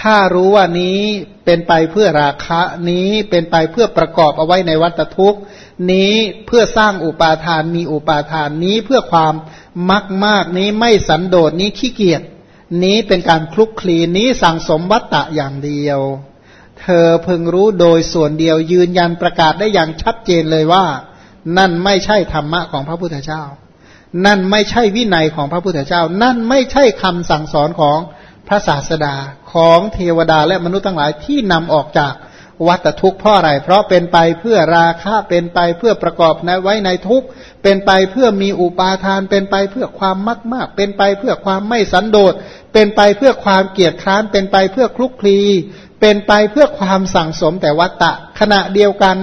ถ้ารู้ว่านี้เป็นไปเพื่อราคะนี้เป็นไปเพื่อประกอบเอาไว้ในวัตทุกข์นี้เพื่อสร้างอุปาทานมีอุปาทานนี้เพื่อความมักมากนี้ไม่สันโดษนี้ขี้เกียจนี้เป็นการคลุกคลีนี้สั่งสมวัตตะอย่างเดียว เธอพึงรู้โดยส่วนเดียวยืนยันประกาศได้อย่างชัดเจนเลยว่า นั่นไม่ใช่ธรรมะของพระพุทธเจ้า นั่นไม่ใช่วินัยของพระพุทธเจ้า นั่นไม่ใช่คำสั่งสอนของพระศาสดา ของเทวดาและมนุษย์ทั้งหลายที่นำออกจากวัตทุกข์เพราะอะไร เพราะเป็นไปเพื่อราคะเป็นไปเพื่อประกอบในไว้ในทุกข์เป็นไปเพื่อมีอุปาทาน เป็นไปเพื่อความมากมากเป็นไปเพื่อความไม่สันโดษ เป็นไปเพื่อความเกียจคร้าน เป็นไปเพื่อคลุกคลี เป็นไปเพื่อความสั่งสมแต่วัตตะขณะเดียวกัน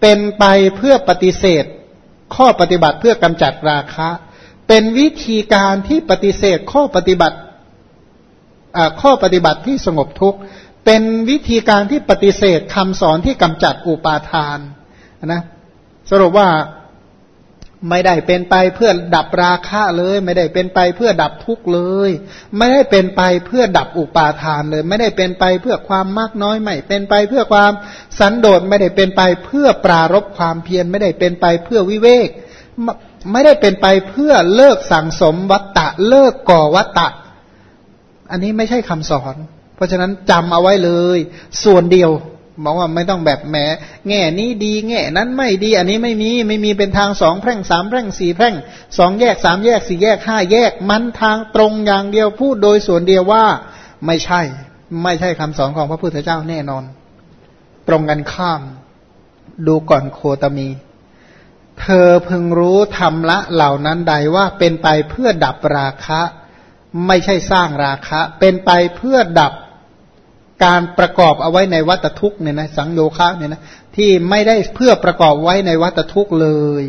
เป็นไปเพื่อปฏิเสธ ข้อปฏิบัติเพื่อกำจัดราคะ เป็นวิธีการที่ปฏิเสธข้อปฏิบัติ ข้อปฏิบัติที่สงบทุกข์เป็นวิธีการที่ปฏิเสธคำสอนที่กำจัดอุปาทานนะสรุปว่าไม่ได้เป็นไปเพื่อดับราคะเลย ไม่ได้เป็นไปเพื่อดับทุกข์เลย ไม่ได้เป็นไปเพื่อดับอุปาทานเลย ไม่ได้เป็นไปเพื่อความมากน้อยไม่เป็นไปเพื่อความสันโดษไม่ได้เป็นไปเพื่อปรารบความเพียรไม่ได้เป็นไปเพื่อวิเวกไม่ได้เป็นไปเพื่อเลิกสั่งสมวัตตะ เลิกก่อวัตตะ อันนี้ไม่ใช่คำสอน เพราะฉะนั้นจำเอาไว้เลย ส่วนเดียวบอกว่าไม่ต้องแบบแหมแง่นี้ดีแง่นั้นไม่ดี อันนี้ไม่มีไม่มีเป็นทางสองแพร่งสามแพร่งสี่แพร่งสองแยกสามแยกสี่แยกห้าแยก มันทางตรงอย่างเดียวพูดโดยส่วนเดียวว่าไม่ใช่ ไม่ใช่คำสอนของพระพุทธเจ้าแน่นอน ตรงกันข้าม ดูก่อนโคตมี เธอพึงรู้ธรรมละเหล่านั้นใดว่าเป็นไปเพื่อดับราคะ ไม่ใช่สร้างราคะ เป็นไปเพื่อดับการประกอบเอาไว้ในวัตทุกเนี่ยนะสังโยคะเนี่ยนะที่ไม่ได้เพื่อประกอบไว้ในวัตทุกเลย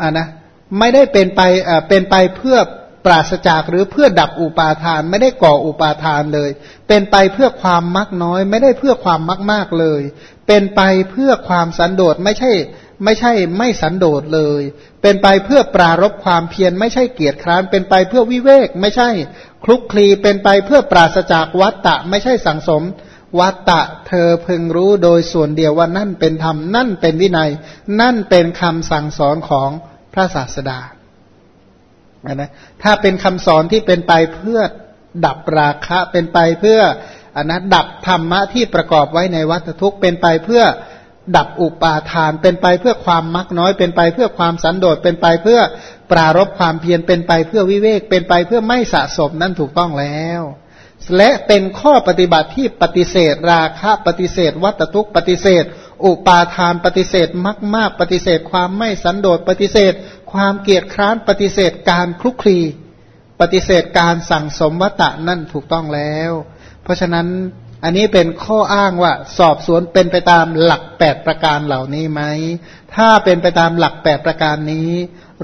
อ่านะไม่ได้เป็นไปอ่าเป็นไปเพื่อปราศจากหรือเพื่อดับอุปาทาน ไม่ได้ก่ออุปาทานเลย เป็นไปเพื่อความมักน้อย ไม่ได้เพื่อความมักมากเลย เป็นไปเพื่อความสันโดษไม่ใช่ ไม่ใช่ไม่สันโดษเลย เป็นไปเพื่อปรารบความเพียรไม่ใช่เกียรติคร้าน เป็นไปเพื่อวิเวก ไม่ใช่คลุกคลีเป็นไปเพื่อปราศจากวัตตะ ไม่ใช่สังสม วัตตะเธอพึงรู้โดยส่วนเดียวว่านั่นเป็นธรรม นั่นเป็นวินัย นั่นเป็นคำสั่งสอนของพระศาสดานะถ้าเป็นคำสอนที่เป็นไปเพื่อดับราคะเป็นไปเพื่ออันนะดับธรรมะที่ประกอบไว้ในวัตทุกเป็นไปเพื่อ ดับอุปาทาน เป็นไปเพื่อความมักน้อย เป็นไปเพื่อความสันโดษเป็นไปเพื่อปรารบความเพียรเป็นไปเพื่อวิเวก เป็นไปเพื่อไม่สะสมนั่นถูกต้องแล้ว และเป็นข้อปฏิบัติที่ปฏิเสธราคะปฏิเสธ วัตทุกปฏิเสธ อุปาทานปฏิเสธมากมากปฏิเสธ ความไม่สันโดษปฏิเสธ ความเกียจคร้านปฏิเสธการคลุกคลีปฏิเสธการสั่งสมวัตตะนั่นถูกต้องแล้ว เพราะฉะนั้น อันนี้เป็นข้ออ้างว่า สอบสวนเป็นไปตามหลักแปดประการเหล่านี้ไหม ถ้าเป็นไปตามหลักแปดประการนี้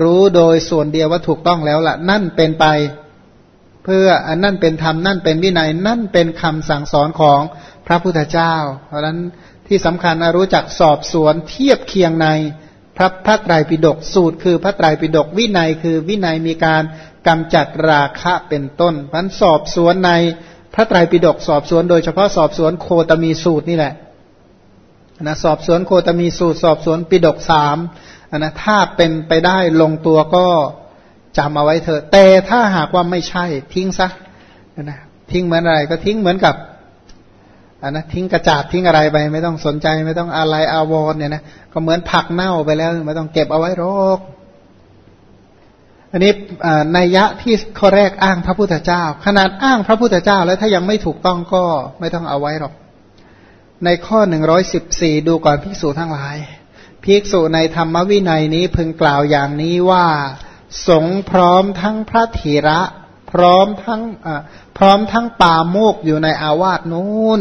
รู้โดยส่วนเดียวว่าถูกต้องแล้วละ่ะ นั่นเป็นไป เพื่ออันนั่นเป็นธรรมนั่นเป็นวินัยนั่นเป็นคำสั่งสอนของพระพุทธเจ้า เพราะฉะนั้นที่สำคัญรู้จักสอบสวนเทียบเคียงในพระพระไตรปิฎกสูตร คือพระไตรปิฎกวินัยคือวินัยมีการกำจัดราคะเป็นต้นพันสอบสวนใน ระไตรปิฎกสอบสวนโดยเฉพาะสอบสวนโคตมีสูตรนี่แหละนะสอบสวนโคตมีสูตร สอบสวนปิฎกสามนะถ้าเป็นไปได้ลงตัวก็จำเอาไว้เถอะ แต่ถ้าหากว่าไม่ใช่ทิ้งซะนะทิ้งเหมือนอะไรก็ทิ้งเหมือนกับอันนะทิ้งกระจาดทิ้งอะไรไป ไม่ต้องสนใจ ไม่ต้องอะไรอาวรเนี่ยนะก็เหมือนผักเน่าไปแล้ว ไม่ต้องเก็บเอาไว้รอก อันนี้ในยะที่ข้อแรกอ้างพระพุทธเจ้า ขนาดอ้างพระพุทธเจ้าแล้วถ้ายังไม่ถูกต้องก็ไม่ต้องเอาไว้หรอก ในข้อหนึ่งร้อยสิบสี่ดูก่อนภิกษุทั้งหลาย ภิกษุในธรรมวินัยนี้พึงกล่าวอย่างนี้ว่า สงพร้อมทั้งพระธีระ พร้อมทั้งพร้อมทั้งป่าโมกอยู่ในอาวาสนู้น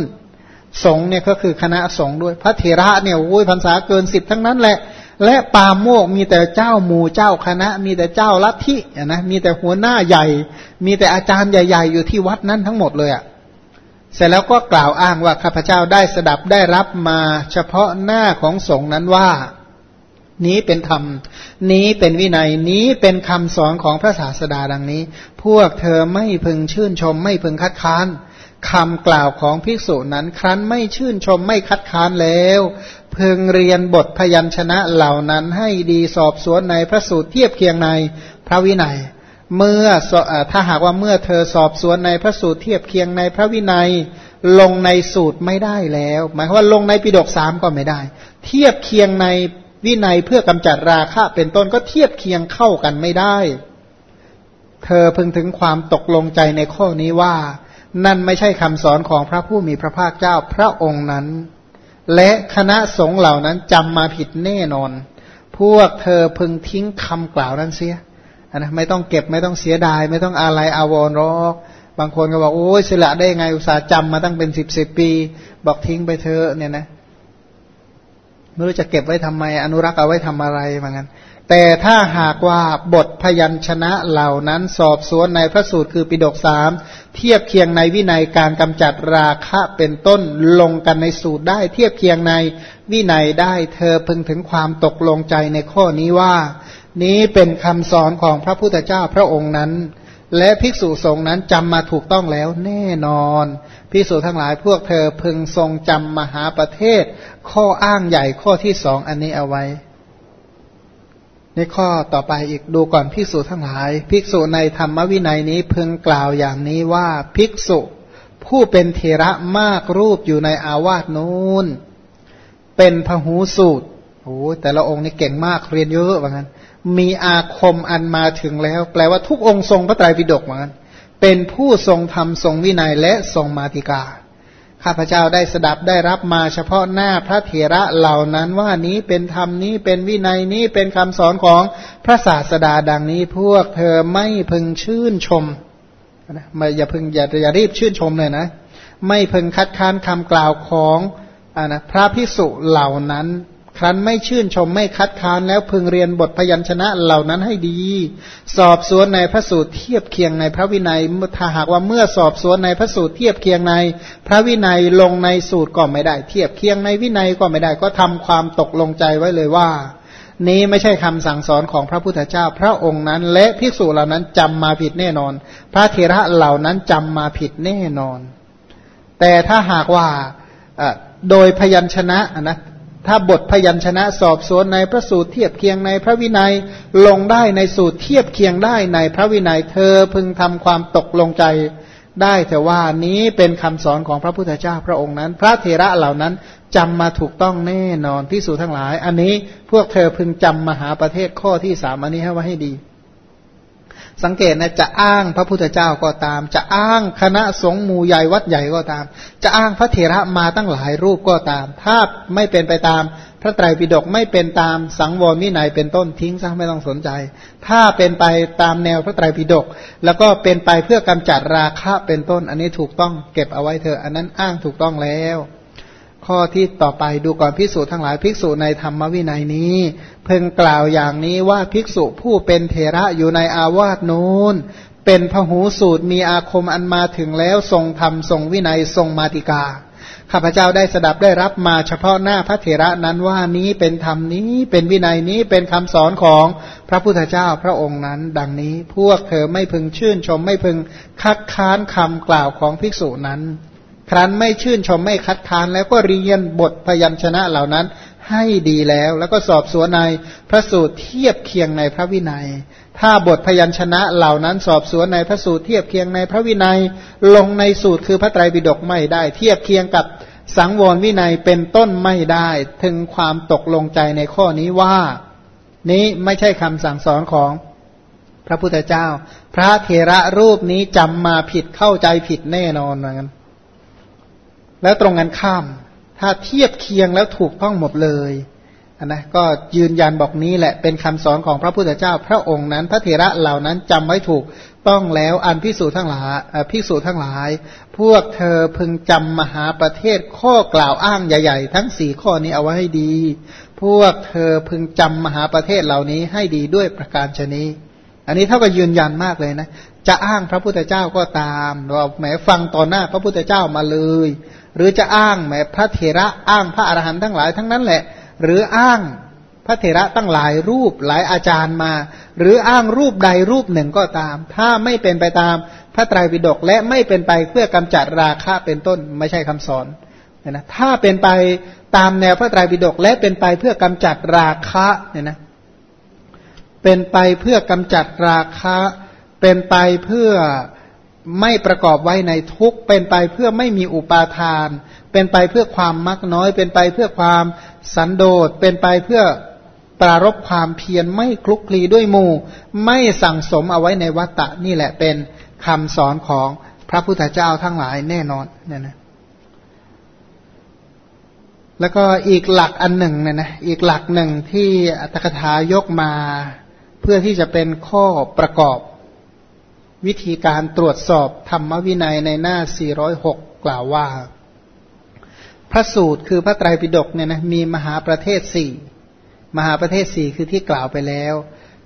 สงเนี่ยก็คือคณะสงด้วย พระธีระเนี่ยโอ้ยพรรษาเกินสิบทั้งนั้นแหละ และปาโมกมีแต่เจ้าหมู่เจ้าคณะ มีแต่เจ้าลัทธินะมีแต่หัวหน้าใหญ่ มีแต่อาจารย์ใหญ่ๆ อยู่ที่วัดนั้นทั้งหมดเลยอะ่ะเสร็จแล้วก็กล่าวอ้างว่าข้าพเจ้าได้สดับได้รับมาเฉพาะหน้าของสงฆ์นั้นว่า นี้เป็นธรรม นี้เป็นวินัยนี้เป็นคำสอนของพระศาสดาดังนี้ พวกเธอไม่พึงชื่นชม ไม่พึงคัดค้าน คำกล่าวของภิกษุนั้นครั้นไม่ชื่นชมไม่คัดค้านแล้ว เพึงเรียนบทพยัญชนะเหล่านั้นให้ดีสอบสวนในพระสูตรเทียบเคียงในพระวินัย เมื่อถ้าหากว่าเมื่อเธอสอบสวนในพระสูตรเทียบเคียงในพระวินัย ลงในสูตรไม่ได้แล้ว หมายความว่าลงในปิฎกสามก็ไม่ได้ เทียบเคียงในวินัยเพื่อกำจัดราคะเป็นต้นก็เทียบเคียงเข้ากันไม่ได้ เธอพึงถึงความตกลงใจในข้อนี้ว่า นั่นไม่ใช่คำสอนของพระผู้มีพระภาคเจ้าพระองค์นั้น และคณะสงฆ์เหล่านั้นจำมาผิดแน่นอน พวกเธอพึงทิ้งคำกล่าวนั้นเสียนะไม่ต้องเก็บไม่ต้องเสียดาย ไม่ต้องอะไรอาวรรอกบางคนก็บอกโอ้ยสละได้ไงอุตส่าห์จำมาตั้งเป็นสิบสิบปี บอกทิ้งไปเถอะเนี่ยนะไม่รู้จะเก็บไว้ทำไม อนุรักษ์เอาไว้ทำอะไรเหมือนกัน แต่ถ้าหากว่าบทพยัญชนะเหล่านั้นสอบสวนในพระสูตรคือปิฎกสามเทียบเคียงในวินัยการกำจัดราคะเป็นต้นลงกันในสูตรได้เทียบเคียงในวินัยได้เธอพึงถึงความตกลงใจในข้อนี้ว่า นี้เป็นคำสอนของพระพุทธเจ้าพระองค์นั้น และภิกษุสงฆ์นั้นจำมาถูกต้องแล้วแน่นอนภิกษุทั้งหลายพวกเธอพึงทรงจำมหาประเทศ ข้ออ้างใหญ่ข้อที่สองอันนี้เอาไว้ นข้อต่อไปอีกดูก่อนภิกษุทั้งหลาย ภิกษุในธรรมวินัยนี้พึงกล่าวอย่างนี้ว่าภิกษุผู้เป็นเทระมากรูปอยู่ในอาวาสนู้นเป็นพหูสูตรโอ้แต่ละองค์นี่เก่งมากเรียนเยอะเหมือนกันมีอาคมอันมาถึงแล้ว แปลว่าทุกองค์ทรงพระไตรปิฎกเหมือนกันเป็นผู้ทรงธรรมทรงวินัยและทรงมาติกา ข้าพเจ้าได้สดับได้รับมาเฉพาะหน้าพระเถระเหล่านั้นว่านี้เป็นธรรมนี้เป็นวินัยนี้เป็นคำสอนของพระศาสดาดังนี้พวกเธอไม่พึงชื่นชมนะไม่อย่าพึงอย่าอย่ารีบชื่นชมเลยนะ ไม่พึงคัดค้านคำกล่าวของอนะพระพิสุเหล่านั้น ครั้นไม่ชื่นชมไม่คัดค้านแล้วพึงเรียนบทพยัญชนะเหล่านั้นให้ดี สอบสวนในพระสูตรเทียบเคียงในพระวินัยถ้าหากว่าเมื่อสอบสวนในพระสูตรเทียบเคียงใน พระวินัยลงในสูตรก็ไม่ได้ เทียบเคียงในวินัยก็ไม่ได้ก็ทำความตกลงใจไว้เลยว่า นี้ไม่ใช่คำสั่งสอนของพระพุทธเจ้า พระองค์นั้น และภิกษุเหล่านั้นจำมาผิดแน่นอน พระเทระเหล่านั้นจำมาผิดแน่นอน แต่ถ้าหากว่าโดยพยัญชนะนะ ถ้าบทพยัญชนะสอบสวนในพระสูตรเทียบเคียงในพระวินัยลงได้ในสูตรเทียบเคียงได้ในพระวินัยเธอพึงทำความตกลงใจได้แต่ว่านี้เป็นคำสอนของพระพุทธเจ้าพระองค์นั้น พระเทระเหล่านั้นจำมาถูกต้องแน่นอนที่สูทั้งหลาย อันนี้พวกเธอพึงจำมหาประเทศข้อที่สามอันนี้ให้ว่าให้ดี สังเกตนะจะอ้างพระพุทธเจ้าก็ตาม จะอ้างคณะสงฆ์หมู่ใหญ่วัดใหญ่ก็ตาม จะอ้างพระเถระมาตั้งหลายรูปก็ตาม ถ้าไม่เป็นไปตามพระไตรปิฎกไม่เป็นตามสังวรวินัยเป็นต้นทิ้งซะไม่ต้องสนใจ ถ้าเป็นไปตามแนวพระไตรปิฎกแล้วก็เป็นไปเพื่อกำจัดราคะเป็นต้น อันนี้ถูกต้องเก็บเอาไว้เถอะอันนั้นอ้างถูกต้องแล้ว ข้อที่ต่อไปดูก่อนภิกษุทั้งหลายภิกษุในธรรมวินัยนี้ เพิ่งกล่าวอย่างนี้ว่าภิกษุผู้เป็นเทระอยู่ในอาวาสนูนเป็นพหูสูตรมีอาคมอันมาถึงแล้วทรงธรรมทรงวินัยทรงมาติกาข้าพเจ้าได้สดับได้รับมาเฉพาะหน้าพระเถระนั้นว่านี้เป็นธรรมนี้เป็นวินัยนี้เป็นคำสอนของพระพุทธเจ้าพระองค์นั้น ดังนี้พวกเธอไม่พึงชื่นชมไม่พึงคัดค้านคำกล่าวของภิกษุนั้น ครั้นไม่ชื่นชมไม่คัดค้านแล้วก็เรียนบทพยัญชนะเหล่านั้นให้ดีแล้ว แล้วก็สอบสวนในพระสูตรเทียบเคียงในพระวินัย ถ้าบทพยัญชนะเหล่านั้นสอบสวนในพระสูตรเทียบเคียงในพระวินัย ลงในสูตรคือพระไตรปิฎกไม่ได้ เทียบเคียงกับสังวรวินัยเป็นต้นไม่ได้ ถึงความตกลงใจในข้อนี้ว่า นี้ไม่ใช่คำสั่งสอนของพระพุทธเจ้า พระเถระรูปนี้จำมาผิดเข้าใจผิดแน่นอนเหมือนกัน แล้วตรงกันข้าม ถ้าเทียบเคียงแล้วถูกต้องหมดเลยนนะก็ยืนยันบอกนี้แหละเป็นคำสอนของพระพุทธเจ้า พระองค์นั้น พระเถระเหล่านั้นจำไว้ถูกต้องแล้วอันพิสูจทั้งหลายพิสูจทั้งหลาย พวกเธอพึงจำมหาประเทศข้อกล่าวอ้างใหญ่ ๆ ทั้งสี่ข้อนี้เอาไว้ให้ดี พวกเธอพึงจำมหาประเทศเหล่านี้ให้ดีด้วยประการชนี้ อันนี้เท่ากับยืนยันมากเลยนะ จะอ้างพระพุทธเจ้าก็ตาม เราแหมฟังต่อหน้าพระพุทธเจ้ามาเลย หรือจะอ้างแหมพระเถระอ้างพระอรหันต์ทั้งหลายทั้งนั้นแหละ หรืออ้างพระเถระตั้งหลายรูปหลายอาจารย์มา หรืออ้างรูปใดรูปหนึ่งก็ตาม ถ้าไม่เป็นไปตามพระไตรปิฎกและไม่เป็นไปเพื่อกำจัดราคะเป็นต้นไม่ใช่คำสอนนะถ้าเป็นไปตามแนวพระไตรปิฎกและเป็นไปเพื่อกำจัดราคะเนี่ยนะ เป็นไปเพื่อกำจัดราคะ เป็นไปเพื่อไม่ประกอบไว้ในทุกเป็นไปเพื่อไม่มีอุปาทาน เป็นไปเพื่อความมักน้อย เป็นไปเพื่อความสันโดษ เป็นไปเพื่อปรารบความเพียรไม่คลุกคลีด้วยหมู่ ไม่สั่งสมเอาไว้ในวัตตะนี่แหละเป็นคำสอนของพระพุทธเจ้าทั้งหลายแน่นอนเนี่ยนะแล้วก็อีกหลักอันหนึ่งเนี่ยนะอีกหลักหนึ่งที่อัตถกถายกมา พื่อที่จะเป็นข้อประกอบ วิธีการตรวจสอบธรรมวินัยในหน้า 406 กล่าวว่า พระสูตรคือพระไตรปิฎกเนี่ยนะมีมหาประเทศสี่มหาประเทศสี่คือที่กล่าวไปแล้ว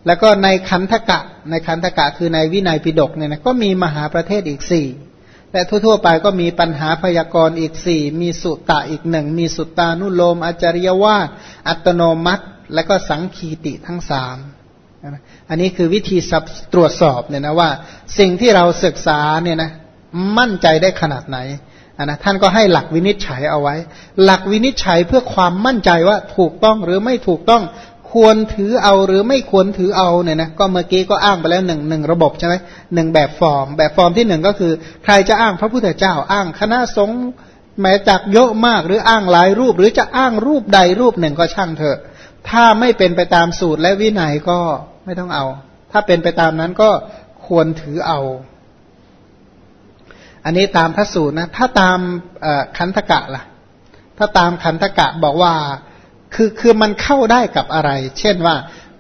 แล้วก็ในคันธกะ ในคันธกะคือในวินัยปิฎกเนี่ยนะก็มีมหาประเทศอีกสี่และทั่วๆไปก็มีปัญหาพยากรณ์อีกสี่มีสุตตะอีกหนึ่ง มีสุตตานุโลม อาจารยวาอัตโนมัติ และก็สังคีติทั้งสาม อันนี้คือวิธีตรวจสอบเนี่ยนะว่า สิ่งที่เราศึกษาเนี่ยนะมั่นใจได้ขนาดไหนนะท่านก็ให้หลักวินิจฉัยเอาไว้ หลักวินิจฉัยเพื่อความมั่นใจว่าถูกต้องหรือไม่ถูกต้องควรถือเอาหรือไม่ควรถือเอาเนี่ยนะก็เมื่อกี้ก็อ้างไปแล้วหนึ่งหนึ่งระบบใช่ไหมหนึ่งแบบฟอร์ม แบบฟอร์มที่หนึ่งก็คือ ใครจะอ้างพระพุทธเจ้าอ้างคณะสงฆ์แม้จากเยอะมากหรืออ้างหลายรูป หรือจะอ้างรูปใดรูปหนึ่งก็ช่างเถอะ ถ้าไม่เป็นไปตามสูตรและวินัยก็ ไม่ต้องเอา ถ้าเป็นไปตามนั้นก็ควรถือเอา อันนี้ตามพระสูตรนะ ถ้าตามขันธกะล่ะ ถ้าตามขันธกะบอกว่า คือคือมันเข้าได้กับอะไร เช่นว่า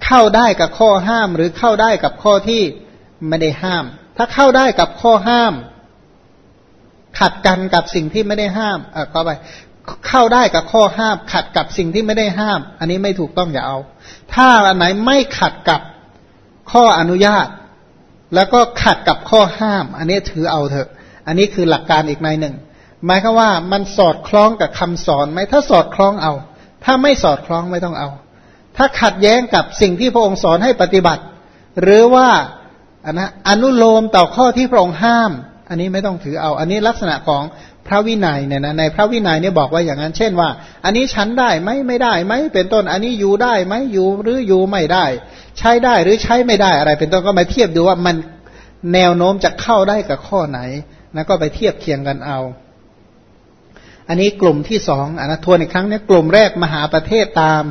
เข้าได้กับข้อห้าม หรือเข้าได้กับข้อที่ไม่ได้ห้าม ถ้าเข้าได้กับข้อห้าม ขัดกันกับสิ่งที่ไม่ได้ห้าม เออก็ไปเข้าได้กับข้อห้าม ขัดกับสิ่งที่ไม่ได้ห้าม อันนี้ไม่ถูกต้องอย่าเอา ถ้าอันไหนไม่ขัดกับ ข้ออนุญาต แล้วก็ขัดกับข้อห้าม อันนี้ถือเอาเถอะ อันนี้คือหลักการอีกในหนึ่ง หมายคือว่ามันสอดคล้องกับคำสอนไหมถ้าสอดคล้องเอา ถ้าไม่สอดคล้องไม่ต้องเอา ถ้าขัดแย้งกับสิ่งที่พระองค์สอนให้ปฏิบัติ หรือว่าอันนะอนุโลมต่อข้อที่พระองค์ห้าม อันนี้ไม่ต้องถือเอา อันนี้ลักษณะของพระวินัยเนี่ยนะในพระวินัยเนี่ยบอกว่าอย่างนั้น เช่นว่า อันนี้ฉันได้ไหมไม่ได้ไหมเป็นต้น อันนี้อยู่ได้ไหมอยู่หรืออยู่ไม่ได้ ใช้ได้หรือใช้ไม่ได้อะไร เป็นต้นก็มาเทียบดูว่ามันแนวโน้มจะเข้าได้กับข้อไหนนะก็ไปเทียบเคียงกันเอา อันนี้กลุ่มที่สองอันนะทวนอีกครั้งนี้กลุ่มแรกมหาประเทศตาม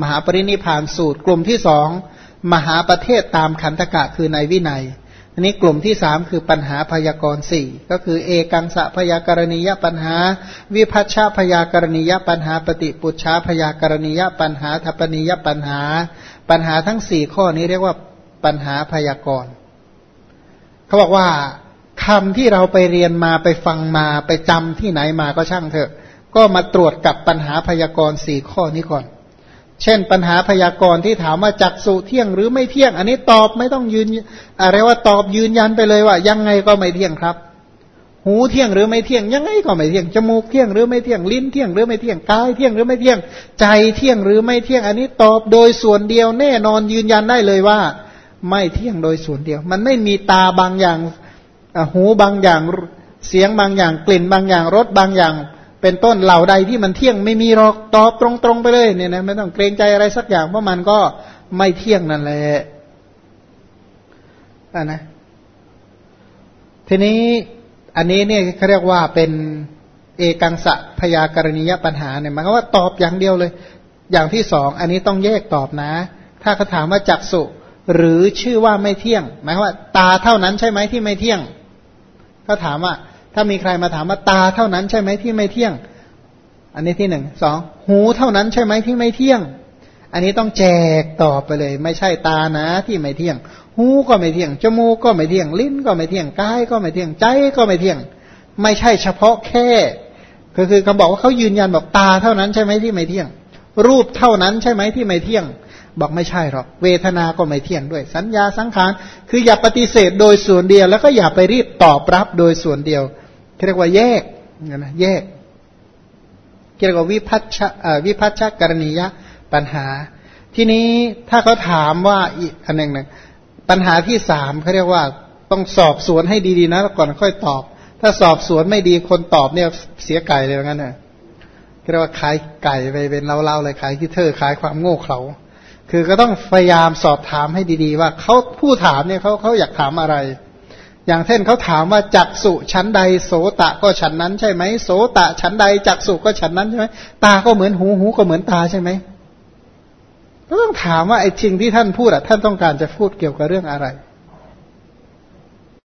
มหาปรินิพานสูตร กลุ่มที่สองมหาประเทศตามขันธกะคือในวินัย อันนี้กลุ่มที่สามคือปัญหาพยากรณ์สี่ก็คือเอกังสะพยากรณียปัญหา วิพัชชาพยากรณียปัญหา ปฏิปุชชาพยากรณียปัญหาทัปนิยปัญหา ปัญหาทั้งสี่ข้อนี้เรียกว่าปัญหาพยากรณ์เขาบอกว่าคำที่เราไปเรียนมาไปฟังมาไปจำที่ไหนมาก็ช่างเถอะ ก็มาตรวจกับปัญหาพยากรณ์สี่ข้อนี้ก่อน เช่นปัญหาพยากรณ์ที่ถามว่าจักสุเที่ยงหรือไม่เที่ยง อันนี้ตอบไม่ต้องยืนอะไรว่าตอบยืนยันไปเลยว่า ยังไงก็ไม่เที่ยงครับ หูเที่ยงหรือไม่เที่ยง ยังไงก็ไม่เที่ยงจมูกเที่ยงหรือไม่เที่ยงลิ้นเที่ยงหรือไม่เที่ยงกายเที่ยงหรือไม่เที่ยง ใจเที่ยงหรือไม่เที่ยง อันนี้ตอบโดยส่วนเดียวแน่นอนยืนยันได้เลยว่า ไม่เที่ยงโดยส่วนเดียว มันไม่มีตาบางอย่างหูบางอย่างเสียงบางอย่างกลิ่นบางอย่างรสบางอย่าง เป็นต้นเหล่าใดที่มันเที่ยงไม่มีหรอกตอบตรงๆไปเลยเนี่ยนะไม่ต้องเกรงใจอะไรสักอย่างเพราะมันก็ไม่เที่ยงนั่นแหละอ่านะ ทีนี้อันนี้เนี่ยเขาเรียกว่าเป็นเอกังสะพยากรณียปัญหาเนี่ยหมายความว่าตอบอย่างเดียวเลย อย่างที่สองอันนี้ต้องแยกตอบนะ ถ้าเขาถามว่าจักสุหรือชื่อว่าไม่เที่ยง หมายว่า ตาเท่านั้นใช่ไหมที่ไม่เที่ยง ก็ถามว่า ถ้ามีใครมาถามว่าตาเท่านั้นใช่ไหมที่ไม่เที่ยง อันนี้ที่หนึ่งสองหูเท่านั้นใช่ไหมที่ไม่เที่ยง อันนี้ต้องแจกตอบไปเลย ไม่ใช่ตานะที่ไม่เที่ยง หูก็ไม่เที่ยงจมูกก็ไม่เที่ยง ลิ้นก็ไม่เที่ยงกายก็ไม่เที่ยงใจก็ไม่เที่ยง ไม่ใช่เฉพาะแค่ก็คือเขาบอกว่าเขายืนยันบอกตาเท่านั้นใช่ไหมที่ไม่เที่ยง รูปเท่านั้นใช่ไหมที่ไม่เที่ยง บอกไม่ใช่หรอก เวทนาก็ไม่เที่ยงด้วย สัญญาสังขารคืออย่าปฏิเสธโดยส่วนเดียว แล้วก็อย่าไปรีบตอบรับโดยส่วนเดียว เรียกว่าแยกนะแยกเรียกว่าวิพัชชวิพัชชกรณียปัญหา ทีนี้ถ้าเขาถามว่าอีกอันหนึ่งหนึ่งปัญหาที่สามเขาเรียกว่าต้องสอบสวนให้ดีๆนะก่อนค่อยตอบ ถ้าสอบสวนไม่ดีคนตอบเนี่ยเสียไก่เลยงั้นน่ะเรียกว่าขายไก่ไปเป็นเล่าๆเลยขายคิเธอขายความโง่เขลาคือก็ต้องพยายามสอบถามให้ดี ๆ ว่าเขาผู้ถามเนี่ยเขาเขาอยากถามอะไร อย่างเช่นเขาถามว่าจักสุชั้นใดโสตะก็ชั้นนั้นใช่ไหมโสตะชั้นใดจักสุก็ชั้นนั้นใช่ไหมตาก็เหมือนหูหูก็เหมือนตาใช่ไหมก็ต้องถามว่าไอ้จริงที่ท่านพูดอะท่านต้องการจะพูดเกี่ยวกับเรื่องอะไร